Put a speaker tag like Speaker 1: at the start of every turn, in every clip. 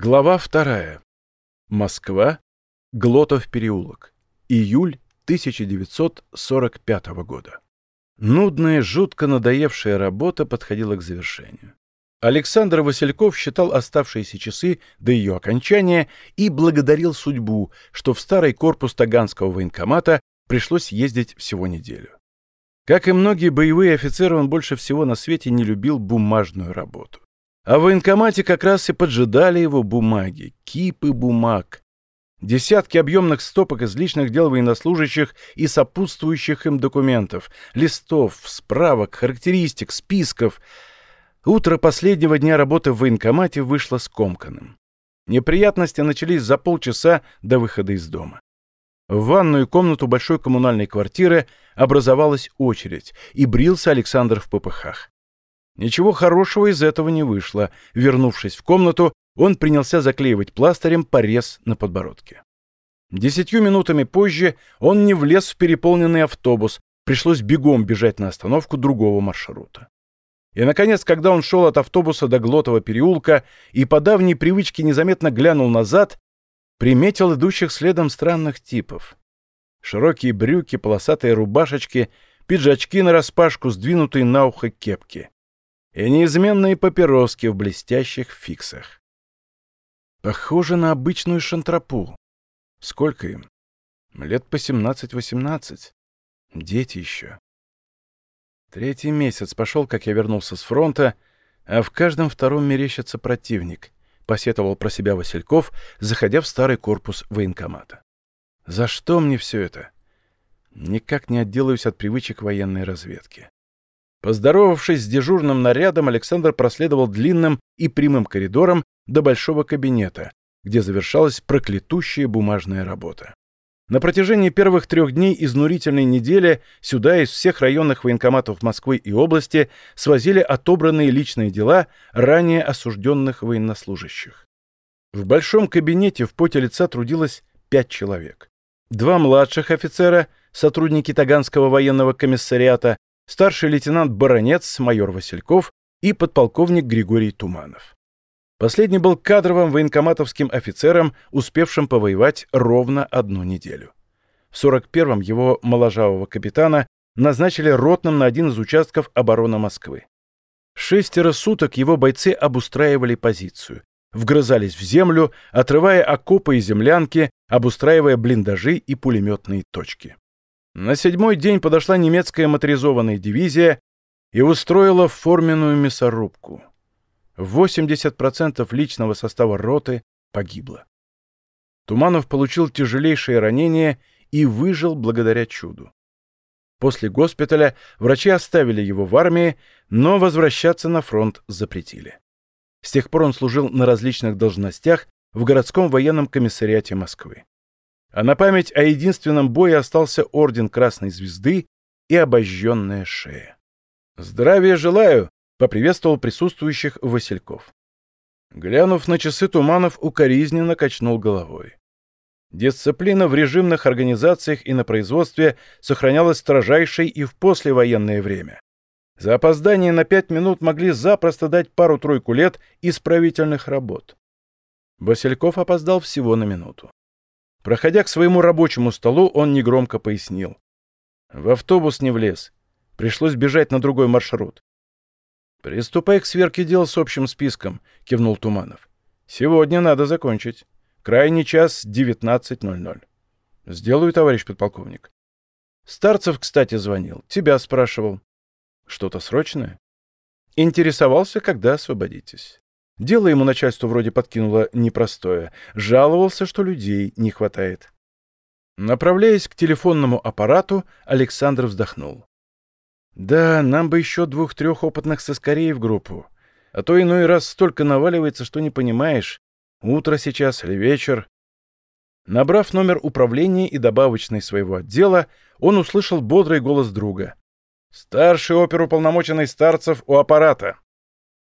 Speaker 1: Глава вторая. Москва. Глотов переулок. Июль 1945 года. Нудная, жутко надоевшая работа подходила к завершению. Александр Васильков считал оставшиеся часы до ее окончания и благодарил судьбу, что в старый корпус Таганского военкомата пришлось ездить всего неделю. Как и многие боевые офицеры, он больше всего на свете не любил бумажную работу. А в военкомате как раз и поджидали его бумаги, кипы бумаг. Десятки объемных стопок из личных дел военнослужащих и сопутствующих им документов, листов, справок, характеристик, списков. Утро последнего дня работы в военкомате вышло скомканным. Неприятности начались за полчаса до выхода из дома. В ванную комнату большой коммунальной квартиры образовалась очередь, и брился Александр в попыхах. Ничего хорошего из этого не вышло. Вернувшись в комнату, он принялся заклеивать пластырем порез на подбородке. Десятью минутами позже он не влез в переполненный автобус, пришлось бегом бежать на остановку другого маршрута. И, наконец, когда он шел от автобуса до Глотова переулка и по давней привычке незаметно глянул назад, приметил идущих следом странных типов. Широкие брюки, полосатые рубашечки, пиджачки нараспашку, сдвинутые на ухо кепки и неизменные папироски в блестящих фиксах. Похоже на обычную шантропу. Сколько им? Лет по 17-18. Дети еще. Третий месяц пошел, как я вернулся с фронта, а в каждом втором мерещится противник, посетовал про себя Васильков, заходя в старый корпус военкомата. За что мне все это? Никак не отделаюсь от привычек военной разведки. Поздоровавшись с дежурным нарядом, Александр проследовал длинным и прямым коридором до большого кабинета, где завершалась проклятущая бумажная работа. На протяжении первых трех дней изнурительной недели сюда из всех районных военкоматов Москвы и области свозили отобранные личные дела ранее осужденных военнослужащих. В большом кабинете в поте лица трудилось пять человек. Два младших офицера, сотрудники Таганского военного комиссариата, старший лейтенант Баронец, майор Васильков и подполковник Григорий Туманов. Последний был кадровым военкоматовским офицером, успевшим повоевать ровно одну неделю. В 41-м его моложавого капитана назначили ротным на один из участков обороны Москвы. Шестеро суток его бойцы обустраивали позицию, вгрызались в землю, отрывая окопы и землянки, обустраивая блиндажи и пулеметные точки. На седьмой день подошла немецкая моторизованная дивизия и устроила форменную мясорубку. 80% личного состава роты погибло. Туманов получил тяжелейшее ранение и выжил благодаря чуду. После госпиталя врачи оставили его в армии, но возвращаться на фронт запретили. С тех пор он служил на различных должностях в городском военном комиссариате Москвы а на память о единственном бое остался орден Красной Звезды и обожженная шея. «Здравия желаю!» — поприветствовал присутствующих Васильков. Глянув на часы Туманов, укоризненно качнул головой. Дисциплина в режимных организациях и на производстве сохранялась строжайшей и в послевоенное время. За опоздание на пять минут могли запросто дать пару-тройку лет исправительных работ. Васильков опоздал всего на минуту. Проходя к своему рабочему столу, он негромко пояснил. В автобус не влез. Пришлось бежать на другой маршрут. «Приступай к сверке дел с общим списком», — кивнул Туманов. «Сегодня надо закончить. Крайний час — 19.00». «Сделаю, товарищ подполковник». Старцев, кстати, звонил. Тебя спрашивал. Что-то срочное? Интересовался, когда освободитесь. Дело ему начальство вроде подкинуло непростое. Жаловался, что людей не хватает. Направляясь к телефонному аппарату, Александр вздохнул. «Да, нам бы еще двух-трех опытных соскорей в группу. А то иной раз столько наваливается, что не понимаешь, утро сейчас или вечер». Набрав номер управления и добавочной своего отдела, он услышал бодрый голос друга. «Старший оперуполномоченный Старцев у аппарата».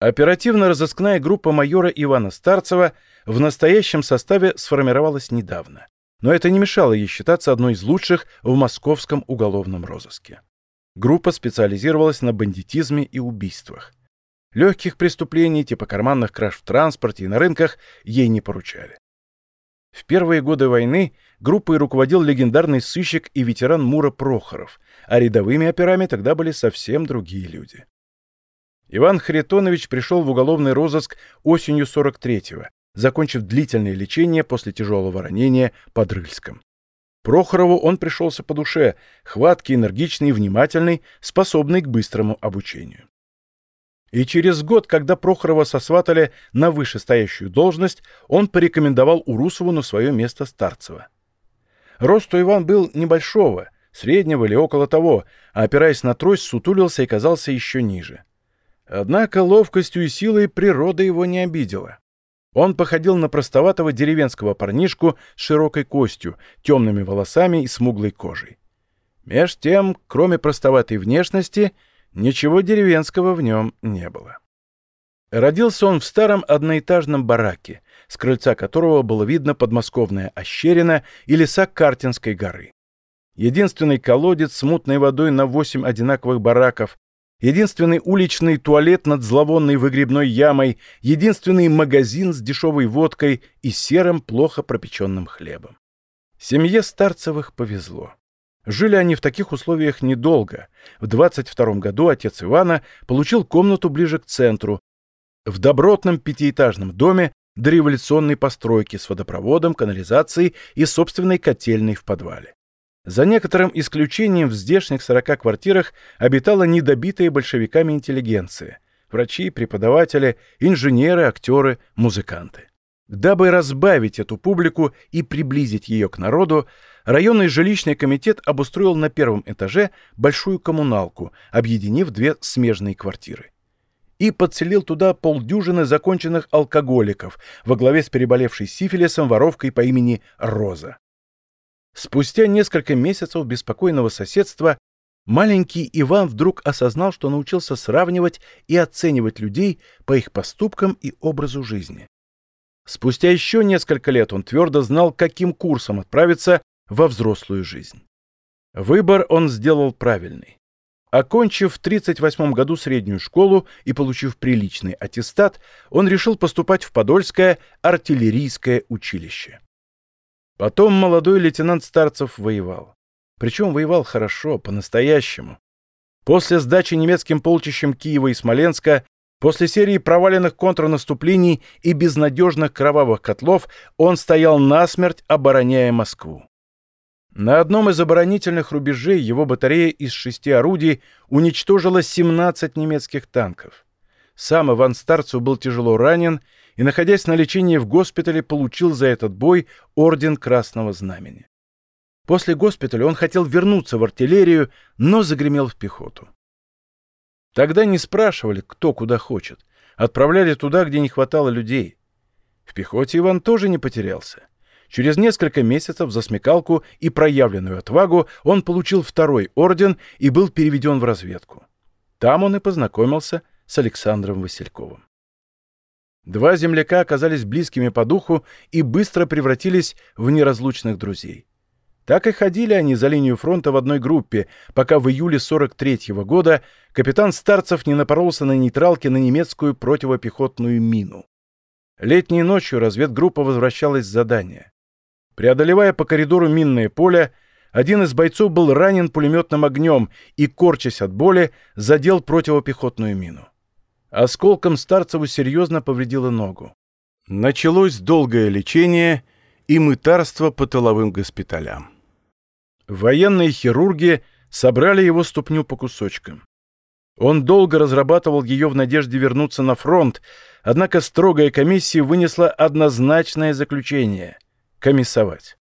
Speaker 1: Оперативно-розыскная группа майора Ивана Старцева в настоящем составе сформировалась недавно, но это не мешало ей считаться одной из лучших в московском уголовном розыске. Группа специализировалась на бандитизме и убийствах. Легких преступлений, типа карманных краж в транспорте и на рынках, ей не поручали. В первые годы войны группой руководил легендарный сыщик и ветеран Мура Прохоров, а рядовыми операми тогда были совсем другие люди. Иван Харитонович пришел в уголовный розыск осенью 43-го, закончив длительное лечение после тяжелого ранения под Рыльском. Прохорову он пришелся по душе, хваткий, энергичный, внимательный, способный к быстрому обучению. И через год, когда Прохорова сосватали на вышестоящую должность, он порекомендовал Урусову на свое место Старцева. Рост у Иван был небольшого, среднего или около того, а опираясь на трость, сутулился и казался еще ниже. Однако ловкостью и силой природа его не обидела. Он походил на простоватого деревенского парнишку с широкой костью, темными волосами и смуглой кожей. Меж тем, кроме простоватой внешности, Ничего деревенского в нем не было. Родился он в старом одноэтажном бараке, с крыльца которого было видно подмосковная ощерина и леса Картинской горы. Единственный колодец с мутной водой на восемь одинаковых бараков, единственный уличный туалет над зловонной выгребной ямой, единственный магазин с дешевой водкой и серым, плохо пропеченным хлебом. Семье Старцевых повезло. Жили они в таких условиях недолго. В 22 году отец Ивана получил комнату ближе к центру, в добротном пятиэтажном доме дореволюционной постройки с водопроводом, канализацией и собственной котельной в подвале. За некоторым исключением в здешних 40 квартирах обитала недобитая большевиками интеллигенция – врачи, преподаватели, инженеры, актеры, музыканты. Дабы разбавить эту публику и приблизить ее к народу, районный жилищный комитет обустроил на первом этаже большую коммуналку, объединив две смежные квартиры. И подселил туда полдюжины законченных алкоголиков во главе с переболевшей сифилисом воровкой по имени Роза. Спустя несколько месяцев беспокойного соседства маленький Иван вдруг осознал, что научился сравнивать и оценивать людей по их поступкам и образу жизни. Спустя еще несколько лет он твердо знал, каким курсом отправиться во взрослую жизнь. Выбор он сделал правильный. Окончив в 1938 году среднюю школу и получив приличный аттестат, он решил поступать в Подольское артиллерийское училище. Потом молодой лейтенант Старцев воевал. Причем воевал хорошо, по-настоящему. После сдачи немецким полчищем Киева и Смоленска После серии проваленных контрнаступлений и безнадежных кровавых котлов он стоял насмерть, обороняя Москву. На одном из оборонительных рубежей его батарея из шести орудий уничтожила 17 немецких танков. Сам Иван Старцев был тяжело ранен и, находясь на лечении в госпитале, получил за этот бой орден Красного Знамени. После госпиталя он хотел вернуться в артиллерию, но загремел в пехоту. Тогда не спрашивали, кто куда хочет. Отправляли туда, где не хватало людей. В пехоте Иван тоже не потерялся. Через несколько месяцев за смекалку и проявленную отвагу он получил второй орден и был переведен в разведку. Там он и познакомился с Александром Васильковым. Два земляка оказались близкими по духу и быстро превратились в неразлучных друзей. Так и ходили они за линию фронта в одной группе, пока в июле 43-го года капитан Старцев не напоролся на нейтралке на немецкую противопехотную мину. Летней ночью разведгруппа возвращалась с задания. Преодолевая по коридору минное поле, один из бойцов был ранен пулеметным огнем и, корчась от боли, задел противопехотную мину. Осколком Старцеву серьезно повредило ногу. Началось долгое лечение и мытарство по тыловым госпиталям. Военные хирурги собрали его ступню по кусочкам. Он долго разрабатывал ее в надежде вернуться на фронт, однако строгая комиссия вынесла однозначное заключение — комиссовать.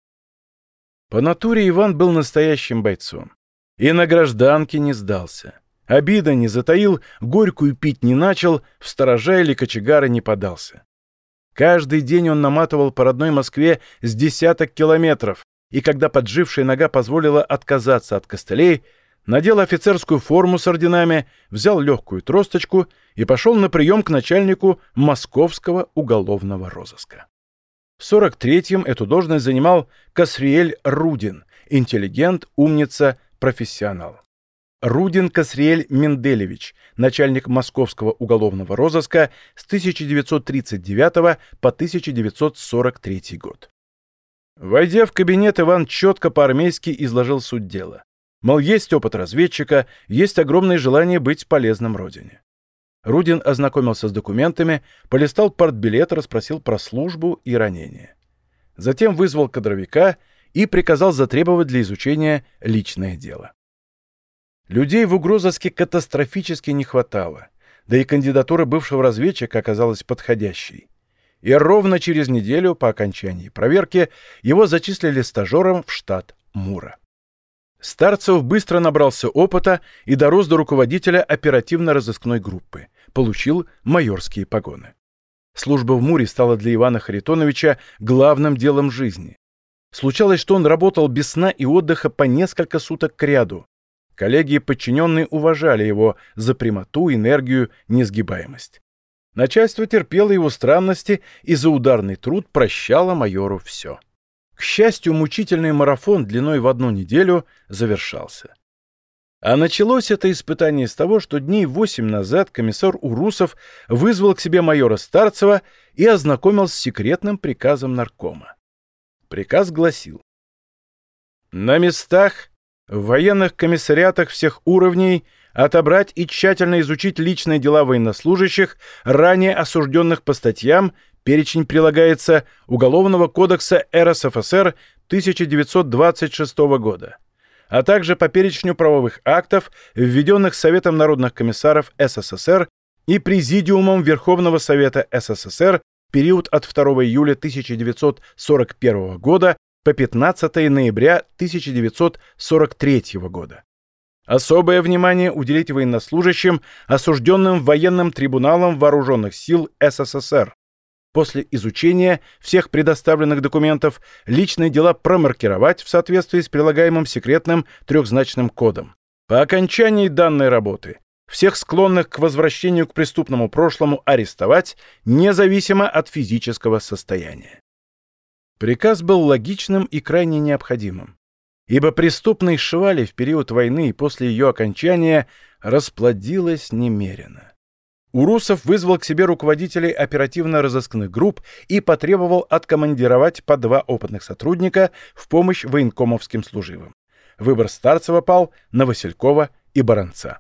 Speaker 1: По натуре Иван был настоящим бойцом. И на гражданке не сдался. Обида не затаил, горькую пить не начал, в сторожа или кочегары не подался. Каждый день он наматывал по родной Москве с десяток километров, и когда поджившая нога позволила отказаться от костылей, надел офицерскую форму с орденами, взял легкую тросточку и пошел на прием к начальнику московского уголовного розыска. В 43-м эту должность занимал Касриэль Рудин, интеллигент, умница, профессионал. Рудин Касриэль Менделевич, начальник московского уголовного розыска с 1939 по 1943 год. Войдя в кабинет, Иван четко по-армейски изложил суть дела. Мол, есть опыт разведчика, есть огромное желание быть полезным родине. Рудин ознакомился с документами, полистал партбилет, расспросил про службу и ранения. Затем вызвал кадровика и приказал затребовать для изучения личное дело. Людей в угрозыске катастрофически не хватало, да и кандидатура бывшего разведчика оказалась подходящей. И ровно через неделю по окончании проверки его зачислили стажером в штат Мура. Старцев быстро набрался опыта и дорос до руководителя оперативно-розыскной группы, получил майорские погоны. Служба в Муре стала для Ивана Харитоновича главным делом жизни. Случалось, что он работал без сна и отдыха по несколько суток к ряду, Коллеги и подчиненные уважали его за прямоту, энергию, несгибаемость. Начальство терпело его странности и за ударный труд прощало майору все. К счастью, мучительный марафон длиной в одну неделю завершался. А началось это испытание с того, что дней восемь назад комиссар Урусов вызвал к себе майора Старцева и ознакомил с секретным приказом наркома. Приказ гласил «На местах в военных комиссариатах всех уровней отобрать и тщательно изучить личные дела военнослужащих, ранее осужденных по статьям, перечень прилагается Уголовного кодекса РСФСР 1926 года, а также по перечню правовых актов, введенных Советом народных комиссаров СССР и Президиумом Верховного Совета СССР период от 2 июля 1941 года по 15 ноября 1943 года. Особое внимание уделить военнослужащим, осужденным военным трибуналом Вооруженных сил СССР. После изучения всех предоставленных документов личные дела промаркировать в соответствии с прилагаемым секретным трехзначным кодом. По окончании данной работы всех склонных к возвращению к преступному прошлому арестовать, независимо от физического состояния. Приказ был логичным и крайне необходимым, ибо преступной швали в период войны и после ее окончания расплодилось немерено. Урусов вызвал к себе руководителей оперативно-розыскных групп и потребовал откомандировать по два опытных сотрудника в помощь военкомовским служивым. Выбор Старцева пал на Василькова и Баранца.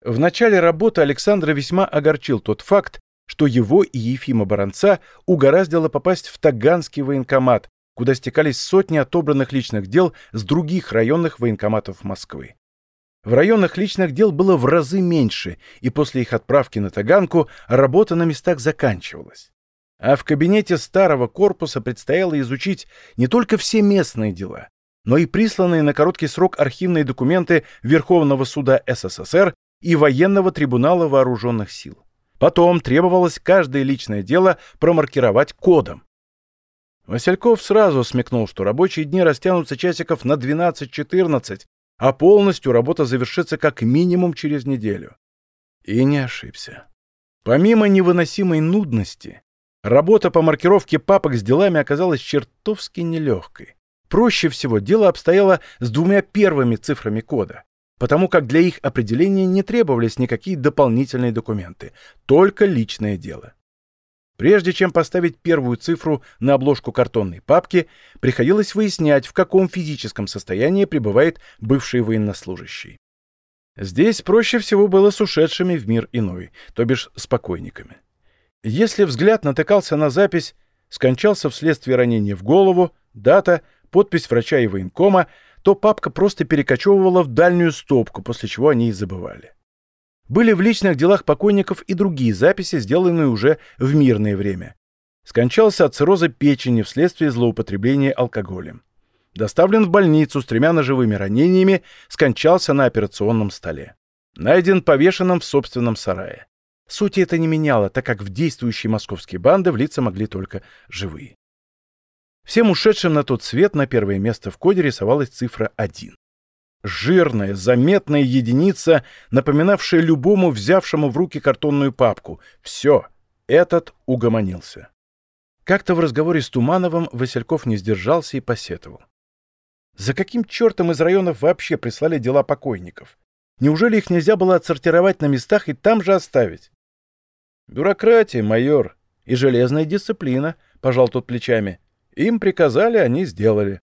Speaker 1: В начале работы Александра весьма огорчил тот факт, что его и Ефима Баранца угораздило попасть в Таганский военкомат, куда стекались сотни отобранных личных дел с других районных военкоматов Москвы. В районах личных дел было в разы меньше, и после их отправки на Таганку работа на местах заканчивалась. А в кабинете старого корпуса предстояло изучить не только все местные дела, но и присланные на короткий срок архивные документы Верховного суда СССР и Военного трибунала вооруженных сил. Потом требовалось каждое личное дело промаркировать кодом. Васильков сразу смекнул, что рабочие дни растянутся часиков на 12-14, а полностью работа завершится как минимум через неделю. И не ошибся. Помимо невыносимой нудности, работа по маркировке папок с делами оказалась чертовски нелегкой. Проще всего дело обстояло с двумя первыми цифрами кода потому как для их определения не требовались никакие дополнительные документы, только личное дело. Прежде чем поставить первую цифру на обложку картонной папки, приходилось выяснять, в каком физическом состоянии пребывает бывший военнослужащий. Здесь проще всего было с ушедшими в мир иной, то бишь с покойниками. Если взгляд натыкался на запись «скончался вследствие ранения в голову», дата, подпись врача и военкома, то папка просто перекочевывала в дальнюю стопку, после чего они и забывали. Были в личных делах покойников и другие записи, сделанные уже в мирное время. Скончался от цирроза печени вследствие злоупотребления алкоголем. Доставлен в больницу с тремя ножевыми ранениями, скончался на операционном столе. Найден повешенным в собственном сарае. Сути это не меняло, так как в действующие московские банды влиться могли только живые. Всем ушедшим на тот свет на первое место в коде рисовалась цифра 1. Жирная, заметная единица, напоминавшая любому взявшему в руки картонную папку. Все, этот угомонился. Как-то в разговоре с Тумановым Васильков не сдержался и посетовал. За каким чертом из районов вообще прислали дела покойников? Неужели их нельзя было отсортировать на местах и там же оставить? Бюрократия, майор, и железная дисциплина, пожал тот плечами. Им приказали, они сделали.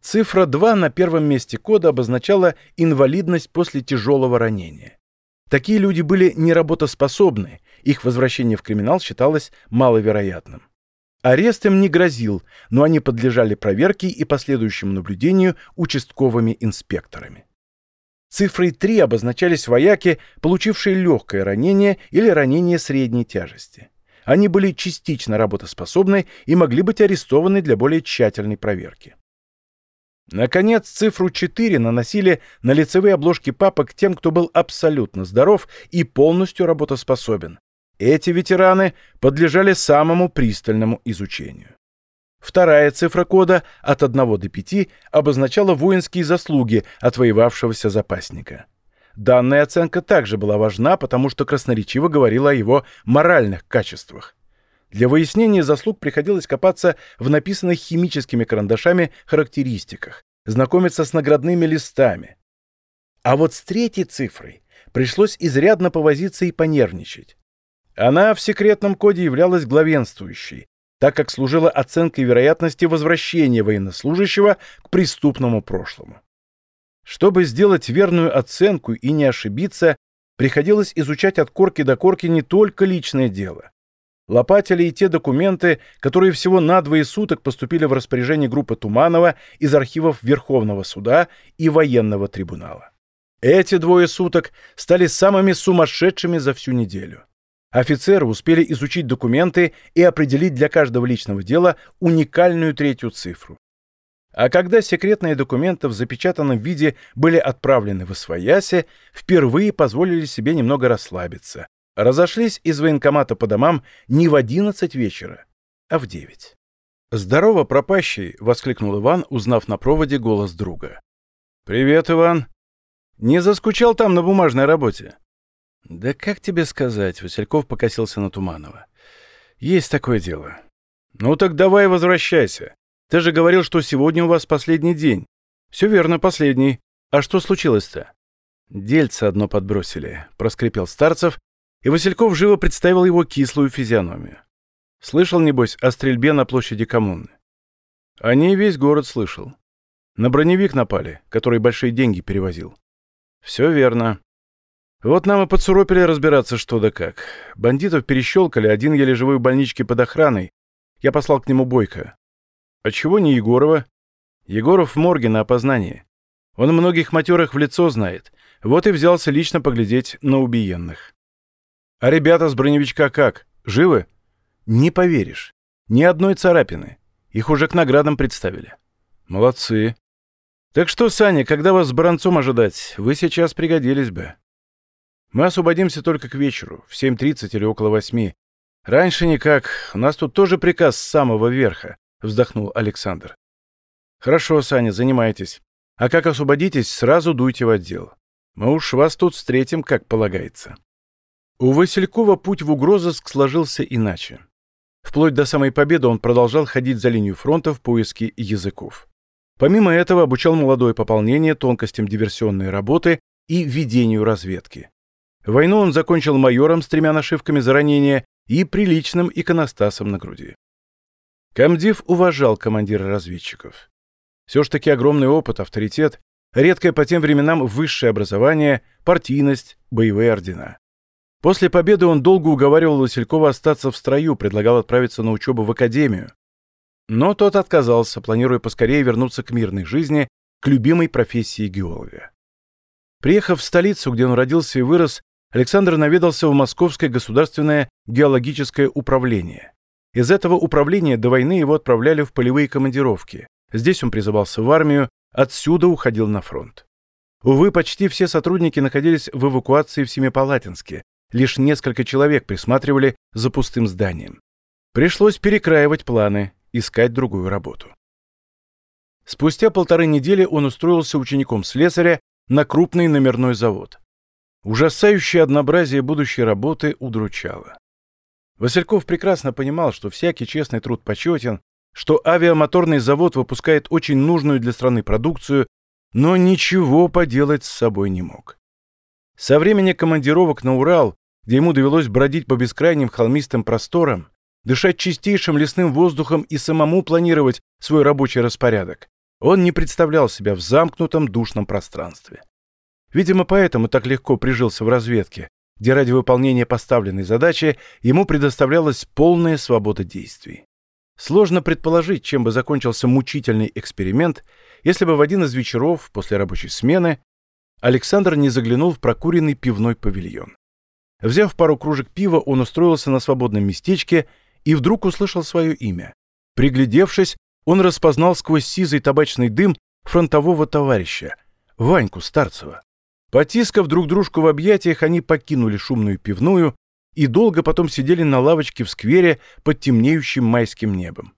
Speaker 1: Цифра 2 на первом месте кода обозначала инвалидность после тяжелого ранения. Такие люди были неработоспособны, их возвращение в криминал считалось маловероятным. Арест им не грозил, но они подлежали проверке и последующему наблюдению участковыми инспекторами. Цифрой 3 обозначались вояки, получившие легкое ранение или ранение средней тяжести. Они были частично работоспособны и могли быть арестованы для более тщательной проверки. Наконец, цифру 4 наносили на лицевые обложки папок тем, кто был абсолютно здоров и полностью работоспособен. Эти ветераны подлежали самому пристальному изучению. Вторая цифра кода от 1 до 5 обозначала воинские заслуги отвоевавшегося запасника. Данная оценка также была важна, потому что красноречиво говорила о его моральных качествах. Для выяснения заслуг приходилось копаться в написанных химическими карандашами характеристиках, знакомиться с наградными листами. А вот с третьей цифрой пришлось изрядно повозиться и понервничать. Она в секретном коде являлась главенствующей, так как служила оценкой вероятности возвращения военнослужащего к преступному прошлому. Чтобы сделать верную оценку и не ошибиться, приходилось изучать от корки до корки не только личное дело, лопатили и те документы, которые всего на двое суток поступили в распоряжение группы Туманова из архивов Верховного суда и военного трибунала. Эти двое суток стали самыми сумасшедшими за всю неделю. Офицеры успели изучить документы и определить для каждого личного дела уникальную третью цифру. А когда секретные документы в запечатанном виде были отправлены в Освоясе, впервые позволили себе немного расслабиться, разошлись из военкомата по домам не в одиннадцать вечера, а в девять. «Здорово, пропащий!» — воскликнул Иван, узнав на проводе голос друга. «Привет, Иван! Не заскучал там на бумажной работе?» «Да как тебе сказать?» — Васильков покосился на Туманова. «Есть такое дело». «Ну так давай возвращайся. Ты же говорил, что сегодня у вас последний день». «Все верно, последний. А что случилось-то?» «Дельце одно подбросили», — проскрипел Старцев и Васильков живо представил его кислую физиономию. Слышал, небось, о стрельбе на площади коммуны? О ней весь город слышал. На броневик напали, который большие деньги перевозил. Все верно. Вот нам и подсуропили разбираться, что да как. Бандитов перещелкали, один еле живой в больничке под охраной. Я послал к нему Бойко. А чего не Егорова? Егоров в морге на опознание. Он многих матерых в лицо знает. Вот и взялся лично поглядеть на убиенных. А ребята с броневичка как? Живы? Не поверишь. Ни одной царапины. Их уже к наградам представили. Молодцы. Так что, Саня, когда вас с Баранцом ожидать? Вы сейчас пригодились бы. Мы освободимся только к вечеру, в 7.30 или около 8. Раньше никак. У нас тут тоже приказ с самого верха, вздохнул Александр. Хорошо, Саня, занимайтесь. А как освободитесь, сразу дуйте в отдел. Мы уж вас тут встретим, как полагается. У Василькова путь в угрозыск сложился иначе. Вплоть до самой победы он продолжал ходить за линию фронта в поиске языков. Помимо этого обучал молодое пополнение тонкостям диверсионной работы и ведению разведки. Войну он закончил майором с тремя нашивками за ранение и приличным иконостасом на груди. Камдив уважал командира разведчиков. Все ж таки огромный опыт, авторитет, редкое по тем временам высшее образование, партийность, боевые ордена. После победы он долго уговаривал Василькова остаться в строю, предлагал отправиться на учебу в академию. Но тот отказался, планируя поскорее вернуться к мирной жизни, к любимой профессии геолога. Приехав в столицу, где он родился и вырос, Александр наведался в Московское государственное геологическое управление. Из этого управления до войны его отправляли в полевые командировки. Здесь он призывался в армию, отсюда уходил на фронт. Увы, почти все сотрудники находились в эвакуации в Семипалатинске, Лишь несколько человек присматривали за пустым зданием. Пришлось перекраивать планы, искать другую работу. Спустя полторы недели он устроился учеником слесаря на крупный номерной завод. Ужасающее однообразие будущей работы удручало. Васильков прекрасно понимал, что всякий честный труд почетен, что авиамоторный завод выпускает очень нужную для страны продукцию, но ничего поделать с собой не мог. Со времени командировок на Урал, где ему довелось бродить по бескрайним холмистым просторам, дышать чистейшим лесным воздухом и самому планировать свой рабочий распорядок, он не представлял себя в замкнутом душном пространстве. Видимо, поэтому так легко прижился в разведке, где ради выполнения поставленной задачи ему предоставлялась полная свобода действий. Сложно предположить, чем бы закончился мучительный эксперимент, если бы в один из вечеров после рабочей смены Александр не заглянул в прокуренный пивной павильон. Взяв пару кружек пива, он устроился на свободном местечке и вдруг услышал свое имя. Приглядевшись, он распознал сквозь сизый табачный дым фронтового товарища, Ваньку Старцева. Потискав друг дружку в объятиях, они покинули шумную пивную и долго потом сидели на лавочке в сквере под темнеющим майским небом.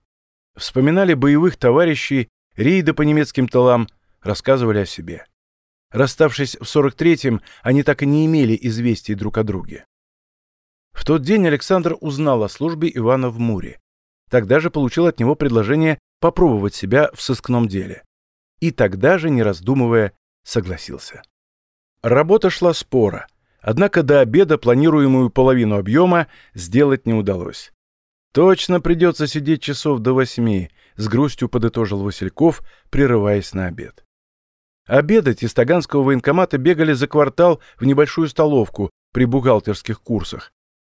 Speaker 1: Вспоминали боевых товарищей, рейды по немецким тылам, рассказывали о себе. Расставшись в 43-м, они так и не имели известий друг о друге. В тот день Александр узнал о службе Ивана в Муре. Тогда же получил от него предложение попробовать себя в сыскном деле. И тогда же, не раздумывая, согласился. Работа шла спора, однако до обеда планируемую половину объема сделать не удалось. «Точно придется сидеть часов до восьми», — с грустью подытожил Васильков, прерываясь на обед. Обедать из Таганского военкомата бегали за квартал в небольшую столовку при бухгалтерских курсах.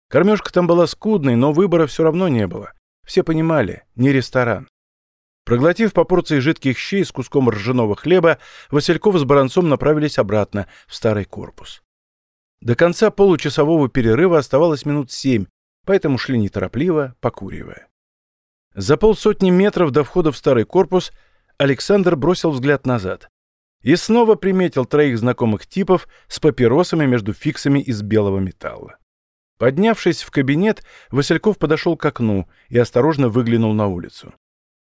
Speaker 1: Кормежка там была скудной, но выбора все равно не было. Все понимали, не ресторан. Проглотив по порции жидких щей с куском ржаного хлеба, Васильков с Баранцом направились обратно в старый корпус. До конца получасового перерыва оставалось минут семь, поэтому шли неторопливо, покуривая. За полсотни метров до входа в старый корпус Александр бросил взгляд назад и снова приметил троих знакомых типов с папиросами между фиксами из белого металла. Поднявшись в кабинет, Васильков подошел к окну и осторожно выглянул на улицу.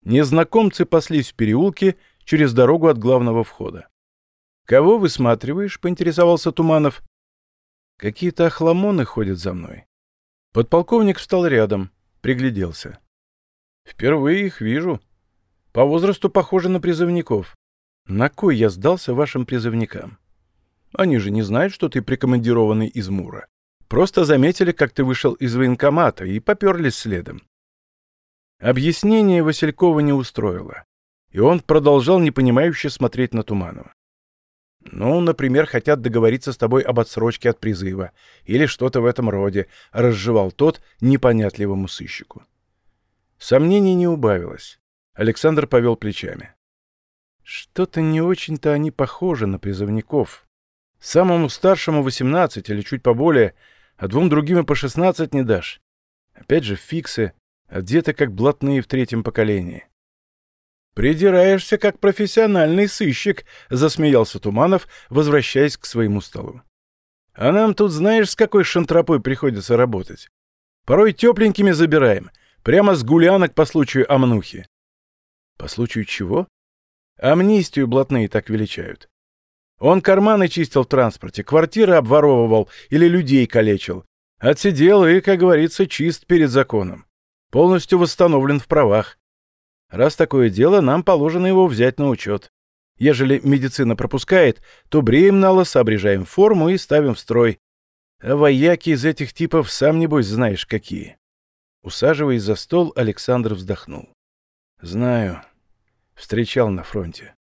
Speaker 1: Незнакомцы паслись в переулке через дорогу от главного входа. «Кого высматриваешь?» — поинтересовался Туманов. «Какие-то охламоны ходят за мной». Подполковник встал рядом, пригляделся. «Впервые их вижу. По возрасту похожи на призывников. На кой я сдался вашим призывникам? Они же не знают, что ты прикомандированный из Мура. Просто заметили, как ты вышел из военкомата, и поперлись следом. Объяснение Василькова не устроило, и он продолжал непонимающе смотреть на Туманова. «Ну, например, хотят договориться с тобой об отсрочке от призыва, или что-то в этом роде», — разжевал тот непонятливому сыщику. Сомнений не убавилось. Александр повел плечами. Что-то не очень-то они похожи на призывников. Самому старшему 18 или чуть поболее, а двум другим и по 16 не дашь. Опять же фиксы, одеты как блатные в третьем поколении. «Придираешься, как профессиональный сыщик», — засмеялся Туманов, возвращаясь к своему столу. «А нам тут знаешь, с какой шантропой приходится работать? Порой тепленькими забираем, прямо с гулянок по случаю амнухи». «По случаю чего?» Амнистию блатные так величают. Он карманы чистил в транспорте, квартиры обворовывал или людей калечил. Отсидел и, как говорится, чист перед законом. Полностью восстановлен в правах. Раз такое дело, нам положено его взять на учет. Ежели медицина пропускает, то бреем на лос, обрежаем форму и ставим в строй. А вояки из этих типов сам, небось, знаешь, какие. Усаживаясь за стол, Александр вздохнул. Знаю. Встречал на фронте.